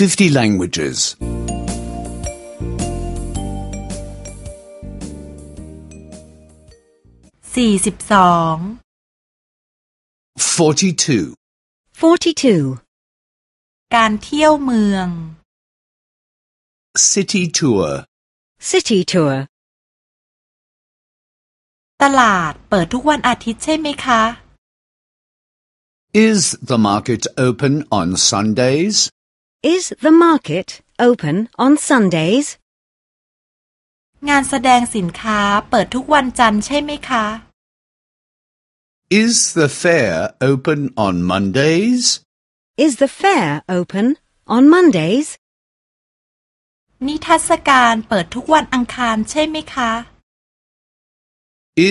50 languages. สี่สิบสอง 42. 42. การเที่ยวเมือง City tour. City tour. ตลาดเปิดทุกวันอาทิตย์ใช่ไหมคะ Is the market open on Sundays? Is the market open on Sundays? งานแสดงสินค้าเปิดทุกวันจันทร์ใช่ไหมคะ Is the fair open on Mondays? Is the fair open on Mondays? นิทรรศการเปิดทุกวันอังคารใช่ไหมคะ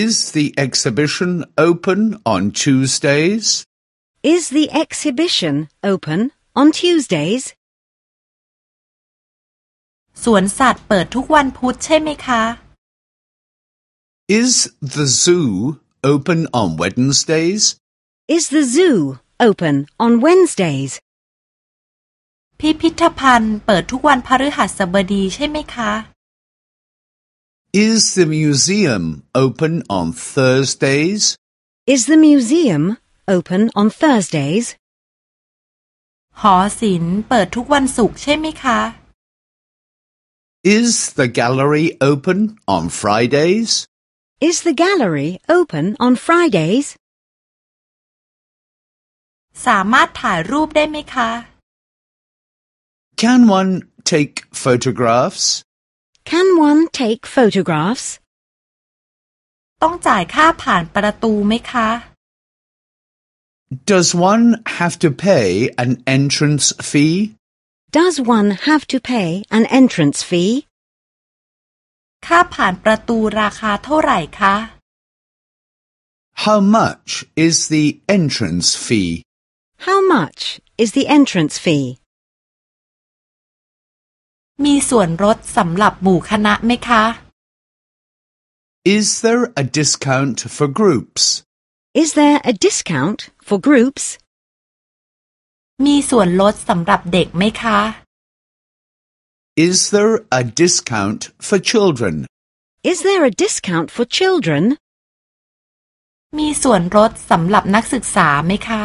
Is the exhibition open on Tuesdays? Is the exhibition open on Tuesdays? สวนสัตว์เปิดทุกวันพุธใช่ไหมคะ Is the zoo open on Wednesdays? Is the zoo open on Wednesdays? พิพิธภัณฑ์เปิดทุกวันพฤหัสบดีใช่ไหมคะ Is the museum open on Thursdays? Is the museum open on Thursdays? หอศิลป์เปิดทุกวันศุกร์ใช่ไหมคะ Is the gallery open on Fridays? Is the gallery open on Fridays? สามารถถ่ายรูปได้ไหมคะ Can one take photographs? Can one take photographs? ต้องจ่ายค่าผ่านประตูไหมคะ Does one have to pay an entrance fee? Does one have to pay an entrance fee? ค่าผ่านประตูราคาเท่าไหร่คะ How much is the entrance fee? How much is the entrance fee? มีส่วนลดสำหรับหมู่คณะไหมคะ Is there a discount for groups? Is there a discount for groups? มีส่วนลดสำหรับเด็กไหมคะ Is there a discount for children? Is there a discount for children? มีส่วนลดสำหรับนักศึกษาไหมคะ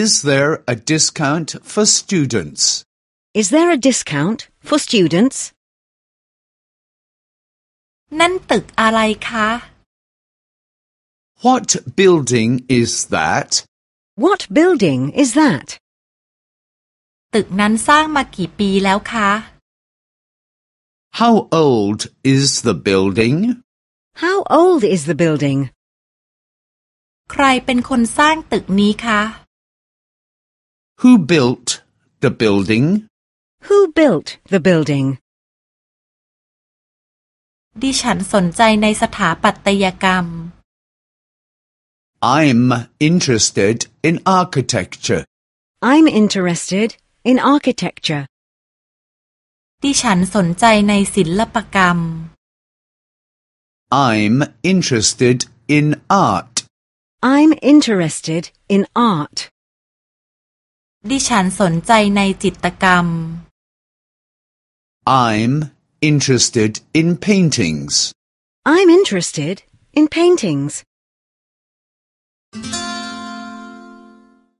Is there a discount for students? Is there a discount for students? นั่นตึกอะไรคะ What building is that? What building is that? ตึกนั้นสร้างมากี่ปีแล้วคะ How old is the building? How old is the building? ใครเป็นคนสร้างตึกนี้คะ Who built the building? Who built the building? ดิฉันสนใจในสถาปัตยกรรม I'm interested in architecture. I'm interested in architecture. ดิฉันสนใจในศิลปกรรม I'm interested in art. I'm interested in art. ดิฉันสนใจในจิตรกรรม I'm interested in paintings. I'm interested in paintings. Thank you.